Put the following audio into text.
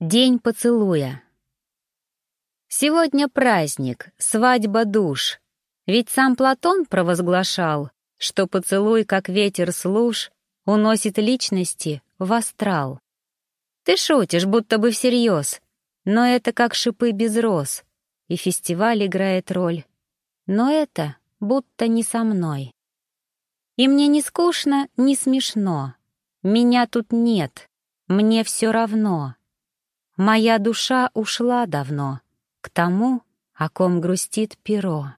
День поцелуя. Сегодня праздник, свадьба душ. Ведь сам Платон провозглашал, что поцелуй, как ветер служ, уносит личности в астрал. Ты шутишь, будто бы всерьез, но это как шипы без роз, и фестиваль играет роль. Но это будто не со мной. И мне не скучно, не смешно. Меня тут нет, мне все равно. Моя душа ушла давно к тому, о ком грустит перо.